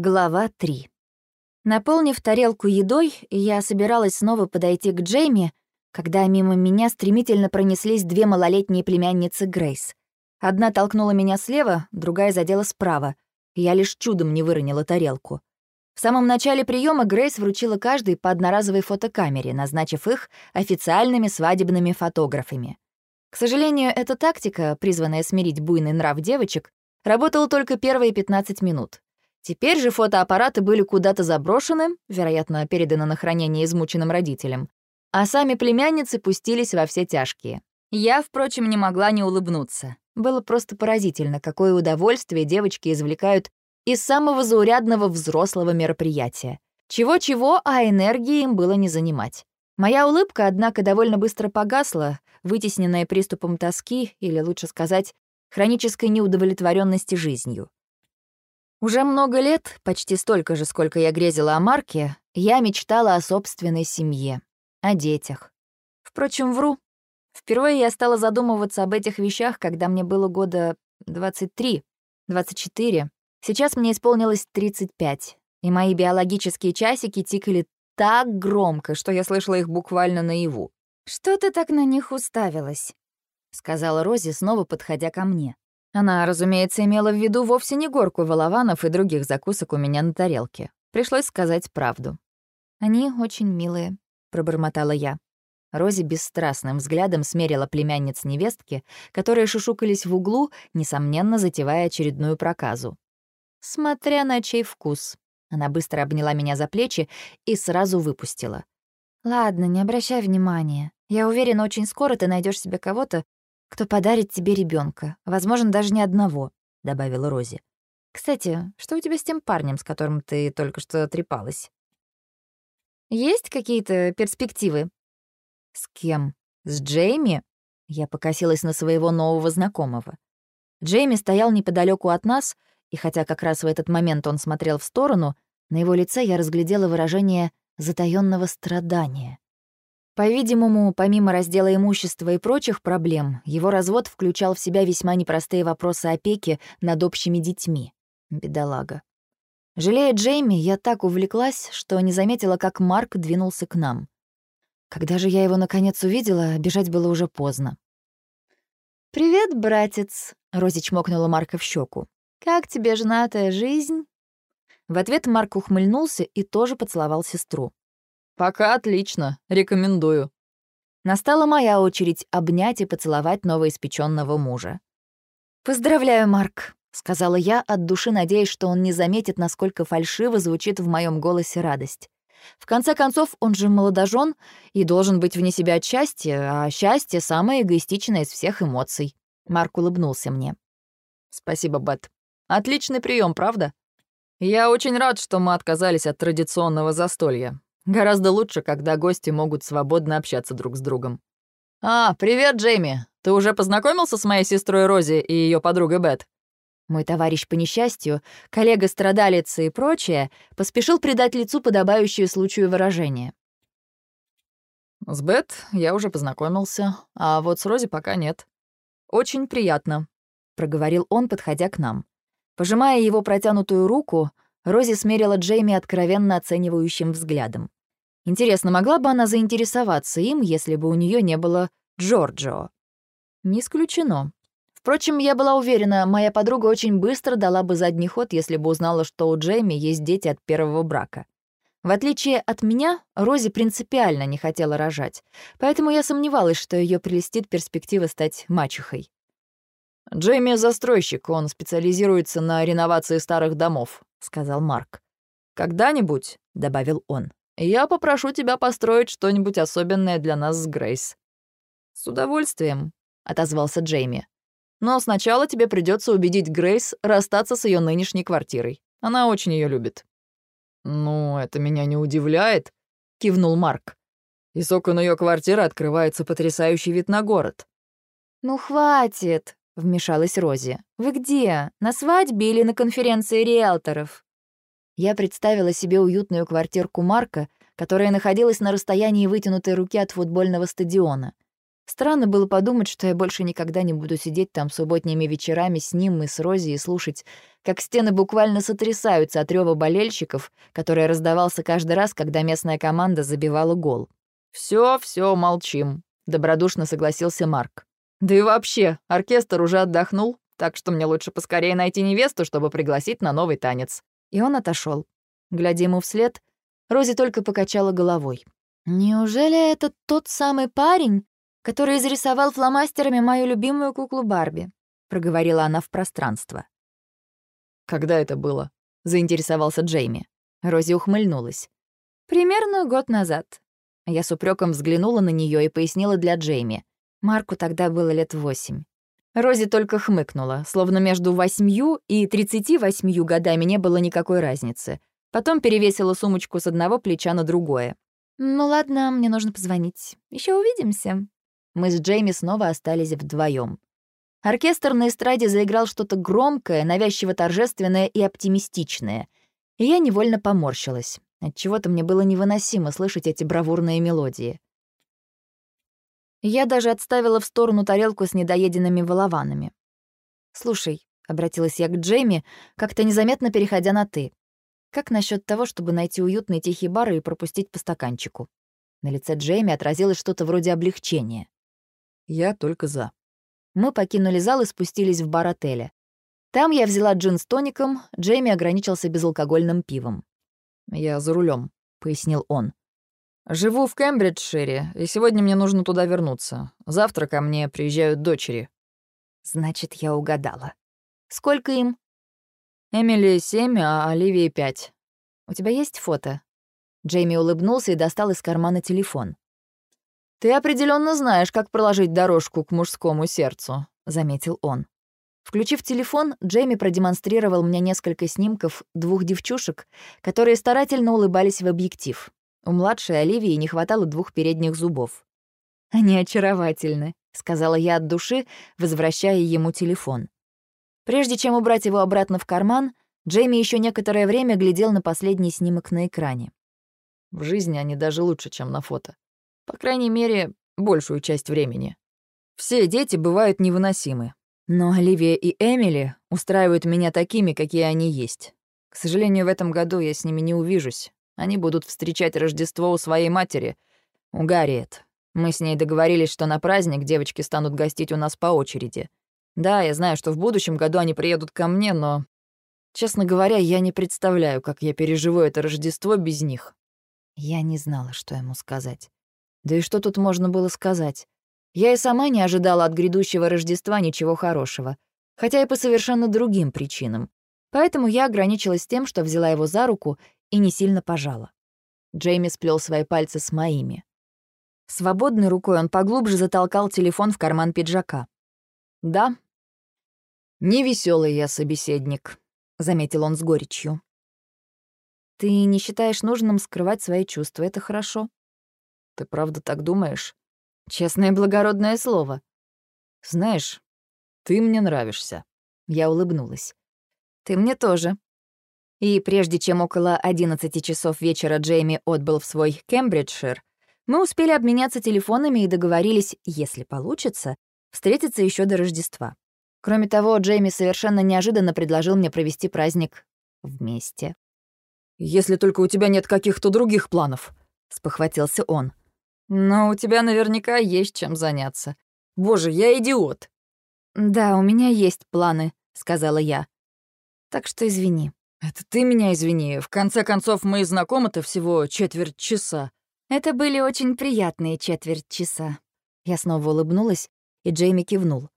Глава 3. Наполнив тарелку едой, я собиралась снова подойти к Джейми, когда мимо меня стремительно пронеслись две малолетние племянницы Грейс. Одна толкнула меня слева, другая задела справа. Я лишь чудом не выронила тарелку. В самом начале приема Грейс вручила каждой по одноразовой фотокамере, назначив их официальными свадебными фотографами. К сожалению, эта тактика, призванная смирить буйный нрав девочек, работала только первые 15 минут. Теперь же фотоаппараты были куда-то заброшены, вероятно, переданы на хранение измученным родителям, а сами племянницы пустились во все тяжкие. Я, впрочем, не могла не улыбнуться. Было просто поразительно, какое удовольствие девочки извлекают из самого заурядного взрослого мероприятия. Чего-чего, а энергии им было не занимать. Моя улыбка, однако, довольно быстро погасла, вытесненная приступом тоски, или лучше сказать, хронической неудовлетворенности жизнью. Уже много лет, почти столько же, сколько я грезила о Марке, я мечтала о собственной семье, о детях. Впрочем, вру. Впервые я стала задумываться об этих вещах, когда мне было года 23, 24. Сейчас мне исполнилось 35, и мои биологические часики тикали так громко, что я слышала их буквально наяву. «Что ты так на них уставилась?» — сказала Рози, снова подходя ко мне. Она, разумеется, имела в виду вовсе не горку волованов и других закусок у меня на тарелке. Пришлось сказать правду. «Они очень милые», — пробормотала я. Рози бесстрастным взглядом смерила племянниц невестки, которые шушукались в углу, несомненно, затевая очередную проказу. «Смотря на чей вкус». Она быстро обняла меня за плечи и сразу выпустила. «Ладно, не обращай внимания. Я уверена, очень скоро ты найдешь себе кого-то, кто подарит тебе ребенка, возможно, даже не одного», — добавила Рози. «Кстати, что у тебя с тем парнем, с которым ты только что трепалась?» «Есть какие-то перспективы?» «С кем? С Джейми?» Я покосилась на своего нового знакомого. Джейми стоял неподалеку от нас, и хотя как раз в этот момент он смотрел в сторону, на его лице я разглядела выражение затаённого страдания. По-видимому, помимо раздела имущества и прочих проблем, его развод включал в себя весьма непростые вопросы опеки над общими детьми. Бедолага. Жалея Джейми, я так увлеклась, что не заметила, как Марк двинулся к нам. Когда же я его наконец увидела, бежать было уже поздно. «Привет, братец», — Рози чмокнула Марка в щеку. «Как тебе женатая жизнь?» В ответ Марк ухмыльнулся и тоже поцеловал сестру. «Пока отлично. Рекомендую». Настала моя очередь обнять и поцеловать новоиспеченного мужа. «Поздравляю, Марк», — сказала я, от души надеясь, что он не заметит, насколько фальшиво звучит в моем голосе радость. В конце концов, он же молодожен и должен быть вне себя от счастья, а счастье — самое эгоистичное из всех эмоций. Марк улыбнулся мне. «Спасибо, Бет. Отличный прием, правда? Я очень рад, что мы отказались от традиционного застолья. Гораздо лучше, когда гости могут свободно общаться друг с другом. «А, привет, Джейми. Ты уже познакомился с моей сестрой Рози и ее подругой Бет?» Мой товарищ по несчастью, коллега-страдалец и прочее, поспешил придать лицу подобающее случаю выражение. «С Бет я уже познакомился, а вот с Рози пока нет. Очень приятно», — проговорил он, подходя к нам. Пожимая его протянутую руку, Рози смерила Джейми откровенно оценивающим взглядом. Интересно, могла бы она заинтересоваться им, если бы у нее не было Джорджо? Не исключено. Впрочем, я была уверена, моя подруга очень быстро дала бы задний ход, если бы узнала, что у Джейми есть дети от первого брака. В отличие от меня, Рози принципиально не хотела рожать, поэтому я сомневалась, что ее прелестит перспектива стать мачехой. «Джейми — застройщик, он специализируется на реновации старых домов», — сказал Марк. «Когда-нибудь», — добавил он, я попрошу тебя построить что-нибудь особенное для нас с Грейс». «С удовольствием», — отозвался Джейми. «Но сначала тебе придется убедить Грейс расстаться с ее нынешней квартирой. Она очень ее любит». «Ну, это меня не удивляет», — кивнул Марк. «Из окон ее квартиры открывается потрясающий вид на город». «Ну, хватит», — вмешалась Рози. «Вы где? На свадьбе или на конференции риэлторов?» Я представила себе уютную квартирку Марка, которая находилась на расстоянии вытянутой руки от футбольного стадиона. Странно было подумать, что я больше никогда не буду сидеть там субботними вечерами с ним и с Рози и слушать, как стены буквально сотрясаются от рёва болельщиков, который раздавался каждый раз, когда местная команда забивала гол. Все, все, молчим», — добродушно согласился Марк. «Да и вообще, оркестр уже отдохнул, так что мне лучше поскорее найти невесту, чтобы пригласить на новый танец». И он отошел. Глядя ему вслед, Рози только покачала головой. «Неужели это тот самый парень, который изрисовал фломастерами мою любимую куклу Барби?» — проговорила она в пространство. «Когда это было?» — заинтересовался Джейми. Рози ухмыльнулась. «Примерно год назад». Я с упреком взглянула на нее и пояснила для Джейми. Марку тогда было лет восемь. Рози только хмыкнула, словно между восьмью и тридцати восьмью годами не было никакой разницы. Потом перевесила сумочку с одного плеча на другое. «Ну ладно, мне нужно позвонить. Еще увидимся». Мы с Джейми снова остались вдвоем. Оркестр на эстраде заиграл что-то громкое, навязчиво торжественное и оптимистичное. И я невольно поморщилась. Отчего-то мне было невыносимо слышать эти бравурные мелодии. Я даже отставила в сторону тарелку с недоеденными волованами. «Слушай», — обратилась я к Джейми, как-то незаметно переходя на «ты», как насчет того, чтобы найти уютный тихий бар и пропустить по стаканчику? На лице Джейми отразилось что-то вроде облегчения. Я только за. Мы покинули зал и спустились в бар отеля. Там я взяла джин с тоником, Джейми ограничился безалкогольным пивом. «Я за рулем, пояснил он. «Живу в Кембриджшире, и сегодня мне нужно туда вернуться. Завтра ко мне приезжают дочери». «Значит, я угадала. Сколько им?» Эмили семь, а Оливии пять. У тебя есть фото?» Джейми улыбнулся и достал из кармана телефон. «Ты определенно знаешь, как проложить дорожку к мужскому сердцу», — заметил он. Включив телефон, Джейми продемонстрировал мне несколько снимков двух девчушек, которые старательно улыбались в объектив. У младшей Оливии не хватало двух передних зубов. «Они очаровательны», — сказала я от души, возвращая ему телефон. Прежде чем убрать его обратно в карман, Джейми еще некоторое время глядел на последний снимок на экране. В жизни они даже лучше, чем на фото. По крайней мере, большую часть времени. Все дети бывают невыносимы. Но Оливия и Эмили устраивают меня такими, какие они есть. К сожалению, в этом году я с ними не увижусь. Они будут встречать Рождество у своей матери, у Гарриет. Мы с ней договорились, что на праздник девочки станут гостить у нас по очереди. Да, я знаю, что в будущем году они приедут ко мне, но, честно говоря, я не представляю, как я переживу это Рождество без них. Я не знала, что ему сказать. Да и что тут можно было сказать? Я и сама не ожидала от грядущего Рождества ничего хорошего, хотя и по совершенно другим причинам. Поэтому я ограничилась тем, что взяла его за руку и не сильно пожала. Джейми сплел свои пальцы с моими. Свободной рукой он поглубже затолкал телефон в карман пиджака. «Да, «Невесёлый я собеседник», — заметил он с горечью. «Ты не считаешь нужным скрывать свои чувства, это хорошо?» «Ты правда так думаешь?» «Честное благородное слово». «Знаешь, ты мне нравишься». Я улыбнулась. «Ты мне тоже». И прежде чем около 11 часов вечера Джейми отбыл в свой Кембриджшир, мы успели обменяться телефонами и договорились, если получится, встретиться еще до Рождества. Кроме того, Джейми совершенно неожиданно предложил мне провести праздник вместе. «Если только у тебя нет каких-то других планов», — спохватился он. «Но у тебя наверняка есть чем заняться. Боже, я идиот». «Да, у меня есть планы», — сказала я. «Так что извини». «Это ты меня извини. В конце концов, мы знакомы-то всего четверть часа». Это были очень приятные четверть часа. Я снова улыбнулась, и Джейми кивнул.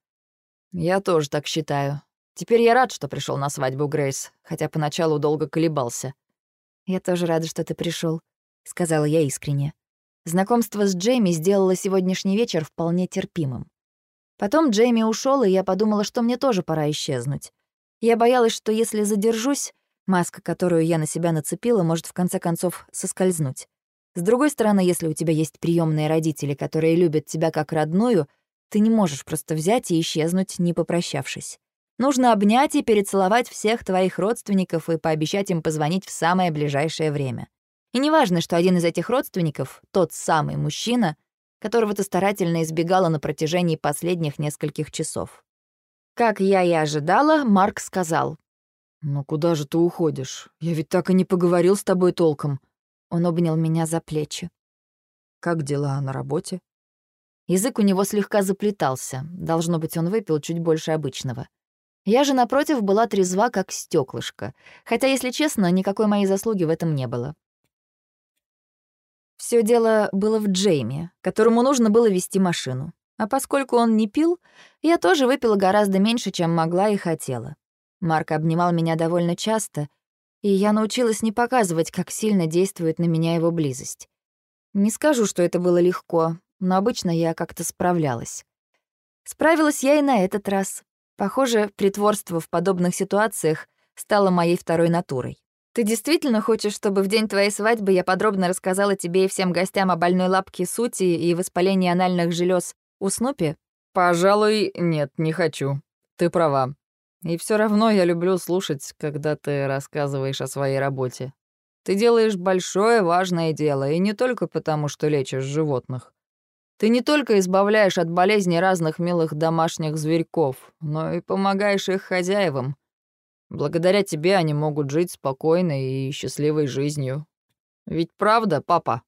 «Я тоже так считаю. Теперь я рад, что пришел на свадьбу Грейс, хотя поначалу долго колебался». «Я тоже рада, что ты пришел, сказала я искренне. Знакомство с Джейми сделало сегодняшний вечер вполне терпимым. Потом Джейми ушел, и я подумала, что мне тоже пора исчезнуть. Я боялась, что если задержусь, маска, которую я на себя нацепила, может в конце концов соскользнуть. С другой стороны, если у тебя есть приемные родители, которые любят тебя как родную — ты не можешь просто взять и исчезнуть, не попрощавшись. Нужно обнять и перецеловать всех твоих родственников и пообещать им позвонить в самое ближайшее время. И неважно, что один из этих родственников, тот самый мужчина, которого ты старательно избегала на протяжении последних нескольких часов. Как я и ожидала, Марк сказал. «Ну куда же ты уходишь? Я ведь так и не поговорил с тобой толком». Он обнял меня за плечи. «Как дела на работе?» Язык у него слегка заплетался. Должно быть, он выпил чуть больше обычного. Я же, напротив, была трезва, как стеклышко. Хотя, если честно, никакой моей заслуги в этом не было. Все дело было в Джейме, которому нужно было вести машину. А поскольку он не пил, я тоже выпила гораздо меньше, чем могла и хотела. Марк обнимал меня довольно часто, и я научилась не показывать, как сильно действует на меня его близость. Не скажу, что это было легко, но обычно я как-то справлялась. Справилась я и на этот раз. Похоже, притворство в подобных ситуациях стало моей второй натурой. Ты действительно хочешь, чтобы в день твоей свадьбы я подробно рассказала тебе и всем гостям о больной лапке Сути и воспалении анальных желез у Снупи? Пожалуй, нет, не хочу. Ты права. И все равно я люблю слушать, когда ты рассказываешь о своей работе. Ты делаешь большое важное дело, и не только потому, что лечишь животных. Ты не только избавляешь от болезней разных милых домашних зверьков, но и помогаешь их хозяевам. Благодаря тебе они могут жить спокойной и счастливой жизнью. Ведь правда, папа?»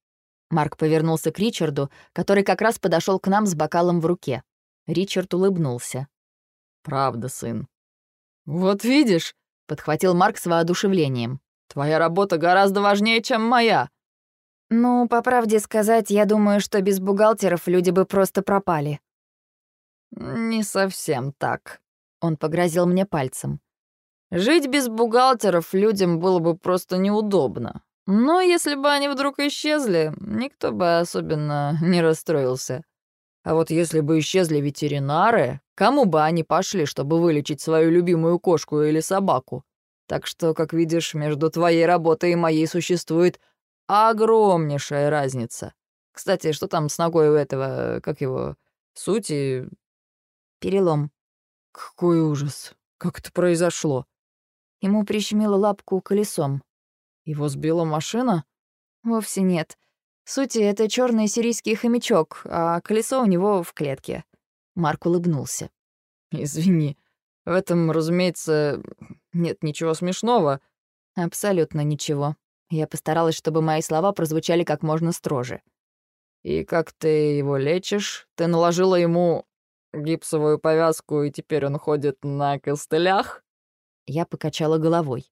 Марк повернулся к Ричарду, который как раз подошел к нам с бокалом в руке. Ричард улыбнулся. «Правда, сын». «Вот видишь», — подхватил Марк с воодушевлением. «Твоя работа гораздо важнее, чем моя. Ну, по правде сказать, я думаю, что без бухгалтеров люди бы просто пропали. Не совсем так. Он погрозил мне пальцем. Жить без бухгалтеров людям было бы просто неудобно. Но если бы они вдруг исчезли, никто бы особенно не расстроился. А вот если бы исчезли ветеринары, кому бы они пошли, чтобы вылечить свою любимую кошку или собаку? Так что, как видишь, между твоей работой и моей существует Огромнейшая разница. Кстати, что там с ногой у этого, как его, сути? Перелом. Какой ужас. Как это произошло? Ему прищемило лапку колесом. Его сбила машина? Вовсе нет. Сути, это черный сирийский хомячок, а колесо у него в клетке. Марк улыбнулся. Извини. В этом, разумеется, нет ничего смешного. Абсолютно ничего. Я постаралась, чтобы мои слова прозвучали как можно строже. «И как ты его лечишь? Ты наложила ему гипсовую повязку, и теперь он ходит на костылях?» Я покачала головой.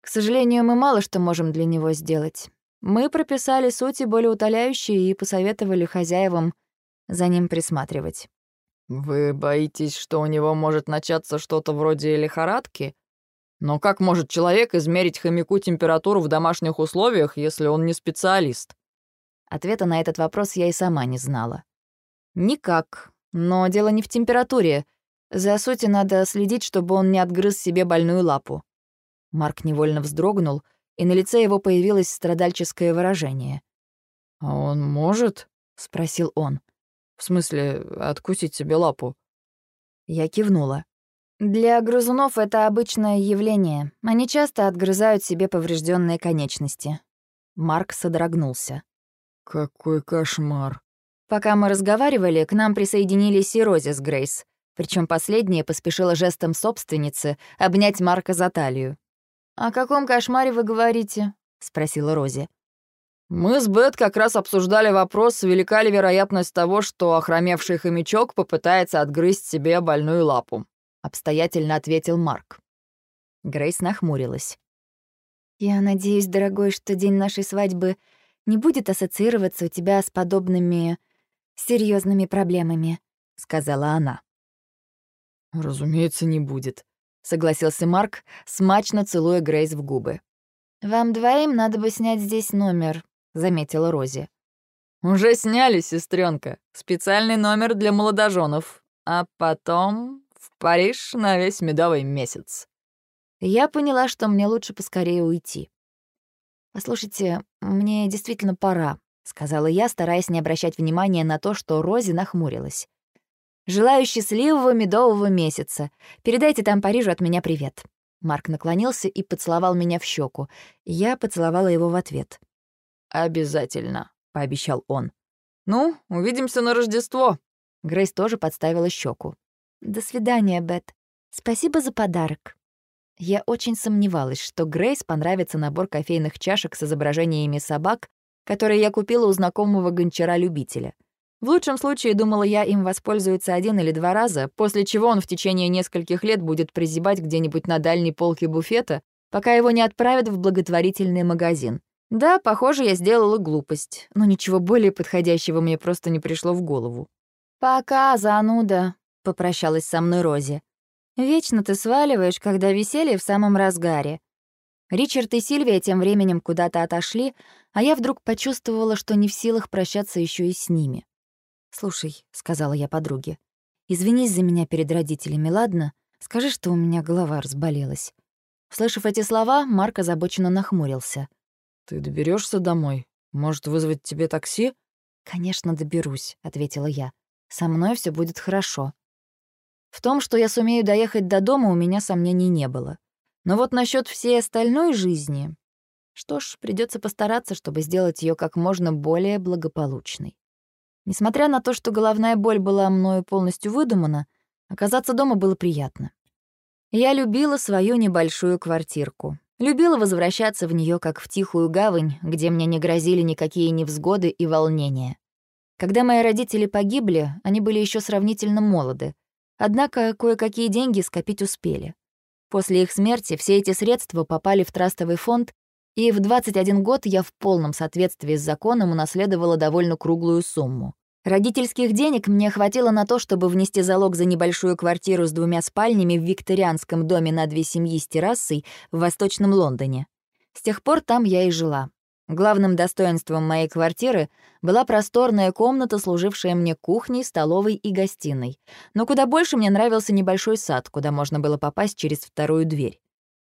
«К сожалению, мы мало что можем для него сделать. Мы прописали сути болеутоляющие и посоветовали хозяевам за ним присматривать». «Вы боитесь, что у него может начаться что-то вроде лихорадки?» Но как может человек измерить хомяку температуру в домашних условиях, если он не специалист? Ответа на этот вопрос я и сама не знала. Никак. Но дело не в температуре. За сути надо следить, чтобы он не отгрыз себе больную лапу. Марк невольно вздрогнул, и на лице его появилось страдальческое выражение. «А он может?» — спросил он. «В смысле, откусить себе лапу?» Я кивнула. Для грызунов это обычное явление. Они часто отгрызают себе поврежденные конечности. Марк содрогнулся. «Какой кошмар!» Пока мы разговаривали, к нам присоединились и Рози с Грейс. Причем последняя поспешила жестом собственницы обнять Марка за талию. «О каком кошмаре вы говорите?» — спросила Рози. «Мы с Бет как раз обсуждали вопрос, велика ли вероятность того, что охромевший хомячок попытается отгрызть себе больную лапу. — обстоятельно ответил Марк. Грейс нахмурилась. «Я надеюсь, дорогой, что день нашей свадьбы не будет ассоциироваться у тебя с подобными серьезными проблемами», — сказала она. «Разумеется, не будет», — согласился Марк, смачно целуя Грейс в губы. «Вам двоим надо бы снять здесь номер», — заметила Рози. «Уже сняли, сестренка. Специальный номер для молодоженов. А потом в Париж на весь медовый месяц. Я поняла, что мне лучше поскорее уйти. «Послушайте, мне действительно пора», — сказала я, стараясь не обращать внимания на то, что Рози нахмурилась. «Желаю счастливого медового месяца. Передайте там Парижу от меня привет». Марк наклонился и поцеловал меня в щеку. Я поцеловала его в ответ. «Обязательно», — пообещал он. «Ну, увидимся на Рождество». Грейс тоже подставила щеку. «До свидания, Бет. Спасибо за подарок». Я очень сомневалась, что Грейс понравится набор кофейных чашек с изображениями собак, которые я купила у знакомого гончара-любителя. В лучшем случае, думала я, им воспользуется один или два раза, после чего он в течение нескольких лет будет прозябать где-нибудь на дальней полке буфета, пока его не отправят в благотворительный магазин. Да, похоже, я сделала глупость, но ничего более подходящего мне просто не пришло в голову. «Пока, зануда», — попрощалась со мной Рози. «Вечно ты сваливаешь, когда веселье в самом разгаре». Ричард и Сильвия тем временем куда-то отошли, а я вдруг почувствовала, что не в силах прощаться еще и с ними. «Слушай», — сказала я подруге, — «извинись за меня перед родителями, ладно? Скажи, что у меня голова разболелась». Слышав эти слова, Марк озабоченно нахмурился. «Ты доберешься домой? Может, вызвать тебе такси?» «Конечно, доберусь», — ответила я. «Со мной все будет хорошо». В том, что я сумею доехать до дома, у меня сомнений не было. Но вот насчет всей остальной жизни... Что ж, придется постараться, чтобы сделать ее как можно более благополучной. Несмотря на то, что головная боль была мною полностью выдумана, оказаться дома было приятно. Я любила свою небольшую квартирку. Любила возвращаться в нее как в тихую гавань, где мне не грозили никакие невзгоды и волнения. Когда мои родители погибли, они были еще сравнительно молоды. Однако кое-какие деньги скопить успели. После их смерти все эти средства попали в трастовый фонд, и в 21 год я в полном соответствии с законом унаследовала довольно круглую сумму. Родительских денег мне хватило на то, чтобы внести залог за небольшую квартиру с двумя спальнями в викторианском доме на две семьи с террасой в Восточном Лондоне. С тех пор там я и жила. Главным достоинством моей квартиры была просторная комната, служившая мне кухней, столовой и гостиной. Но куда больше мне нравился небольшой сад, куда можно было попасть через вторую дверь.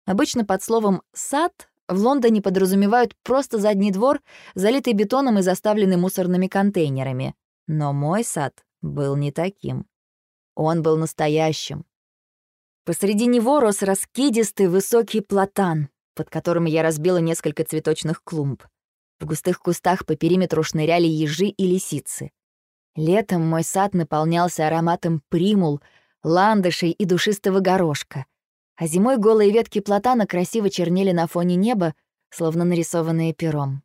Обычно под словом «сад» В Лондоне подразумевают просто задний двор, залитый бетоном и заставленный мусорными контейнерами. Но мой сад был не таким. Он был настоящим. Посреди него рос раскидистый высокий платан, под которым я разбила несколько цветочных клумб. В густых кустах по периметру шныряли ежи и лисицы. Летом мой сад наполнялся ароматом примул, ландышей и душистого горошка — а зимой голые ветки платана красиво чернели на фоне неба, словно нарисованные пером.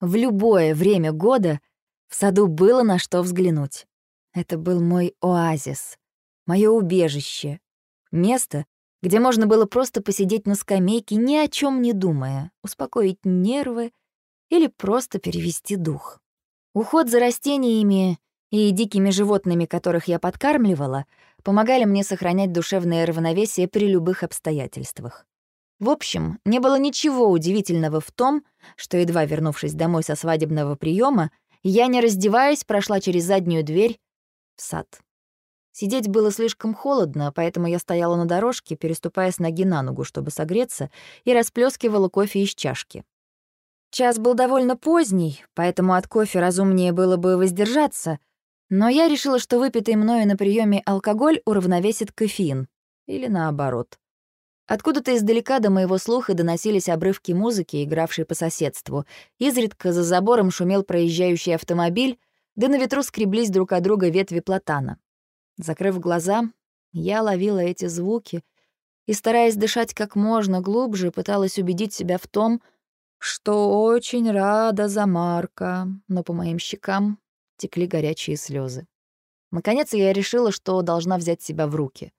В любое время года в саду было на что взглянуть. Это был мой оазис, мое убежище, место, где можно было просто посидеть на скамейке, ни о чем не думая, успокоить нервы или просто перевести дух. Уход за растениями и дикими животными, которых я подкармливала, помогали мне сохранять душевное равновесие при любых обстоятельствах. В общем, не было ничего удивительного в том, что, едва вернувшись домой со свадебного приема, я, не раздеваясь, прошла через заднюю дверь в сад. Сидеть было слишком холодно, поэтому я стояла на дорожке, переступая с ноги на ногу, чтобы согреться, и расплескивала кофе из чашки. Час был довольно поздний, поэтому от кофе разумнее было бы воздержаться, но я решила, что выпитый мною на приеме алкоголь уравновесит кофеин. Или наоборот. Откуда-то издалека до моего слуха доносились обрывки музыки, игравшей по соседству. Изредка за забором шумел проезжающий автомобиль, да на ветру скреблись друг от друга ветви платана. Закрыв глаза, я ловила эти звуки и, стараясь дышать как можно глубже, пыталась убедить себя в том, что очень рада за Марка, но по моим щекам текли горячие слезы. Наконец я решила, что должна взять себя в руки.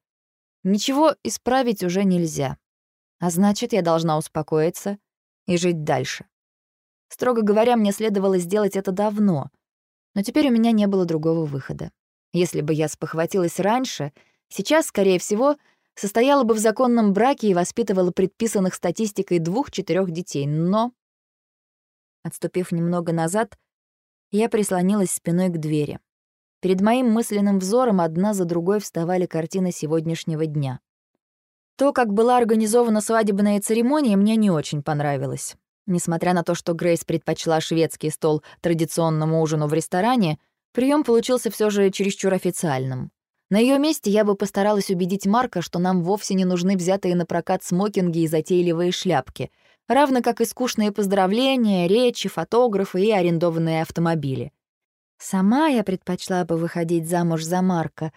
Ничего исправить уже нельзя. А значит, я должна успокоиться и жить дальше. Строго говоря, мне следовало сделать это давно, но теперь у меня не было другого выхода. Если бы я спохватилась раньше, сейчас, скорее всего, состояла бы в законном браке и воспитывала предписанных статистикой двух-четырех детей, но... Отступив немного назад, я прислонилась спиной к двери. Перед моим мысленным взором одна за другой вставали картины сегодняшнего дня. То, как была организована свадебная церемония, мне не очень понравилось. Несмотря на то, что Грейс предпочла шведский стол традиционному ужину в ресторане, прием получился все же чересчур официальным. На ее месте я бы постаралась убедить Марка, что нам вовсе не нужны взятые на прокат смокинги и затейливые шляпки — равно как и скучные поздравления, речи, фотографы и арендованные автомобили. Сама я предпочла бы выходить замуж за Марка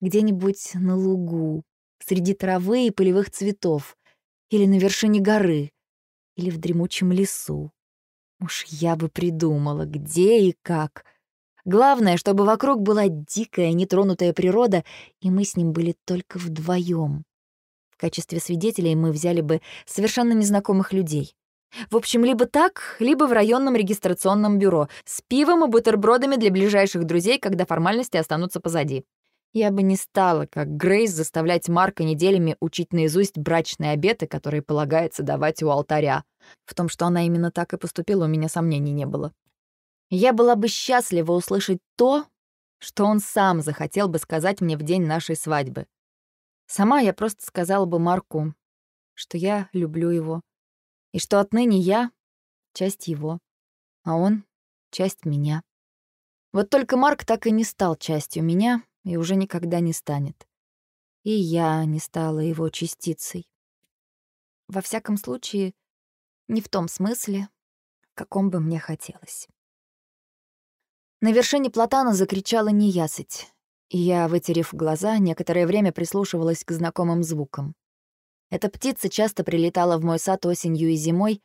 где-нибудь на лугу, среди травы и полевых цветов, или на вершине горы, или в дремучем лесу. Уж я бы придумала, где и как. Главное, чтобы вокруг была дикая, нетронутая природа, и мы с ним были только вдвоем. В качестве свидетелей мы взяли бы совершенно незнакомых людей. В общем, либо так, либо в районном регистрационном бюро с пивом и бутербродами для ближайших друзей, когда формальности останутся позади. Я бы не стала, как Грейс, заставлять Марка неделями учить наизусть брачные обеты, которые полагается давать у алтаря. В том, что она именно так и поступила, у меня сомнений не было. Я была бы счастлива услышать то, что он сам захотел бы сказать мне в день нашей свадьбы. Сама я просто сказала бы Марку, что я люблю его, и что отныне я — часть его, а он — часть меня. Вот только Марк так и не стал частью меня и уже никогда не станет. И я не стала его частицей. Во всяком случае, не в том смысле, каком бы мне хотелось. На вершине платана закричала неясыть, и я, вытерев глаза, некоторое время прислушивалась к знакомым звукам. Эта птица часто прилетала в мой сад осенью и зимой,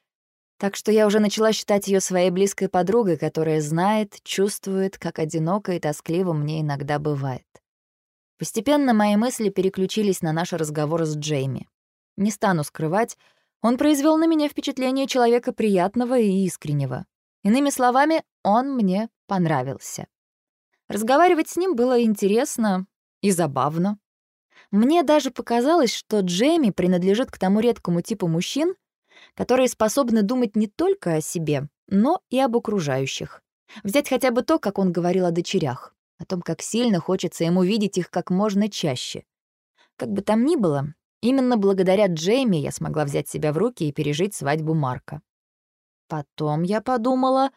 так что я уже начала считать ее своей близкой подругой, которая знает, чувствует, как одиноко и тоскливо мне иногда бывает. Постепенно мои мысли переключились на наш разговор с Джейми. Не стану скрывать, он произвел на меня впечатление человека приятного и искреннего. Иными словами, он мне понравился. Разговаривать с ним было интересно и забавно. Мне даже показалось, что Джейми принадлежит к тому редкому типу мужчин, которые способны думать не только о себе, но и об окружающих. Взять хотя бы то, как он говорил о дочерях, о том, как сильно хочется ему видеть их как можно чаще. Как бы там ни было, именно благодаря Джейми я смогла взять себя в руки и пережить свадьбу Марка. Потом я подумала,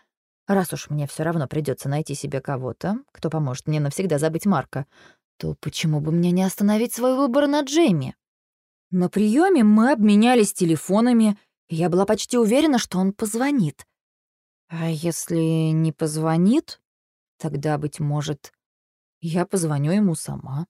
раз уж мне все равно придется найти себе кого-то, кто поможет мне навсегда забыть Марка, то почему бы мне не остановить свой выбор на Джейми? На приеме мы обменялись телефонами, и я была почти уверена, что он позвонит. А если не позвонит, тогда, быть может, я позвоню ему сама.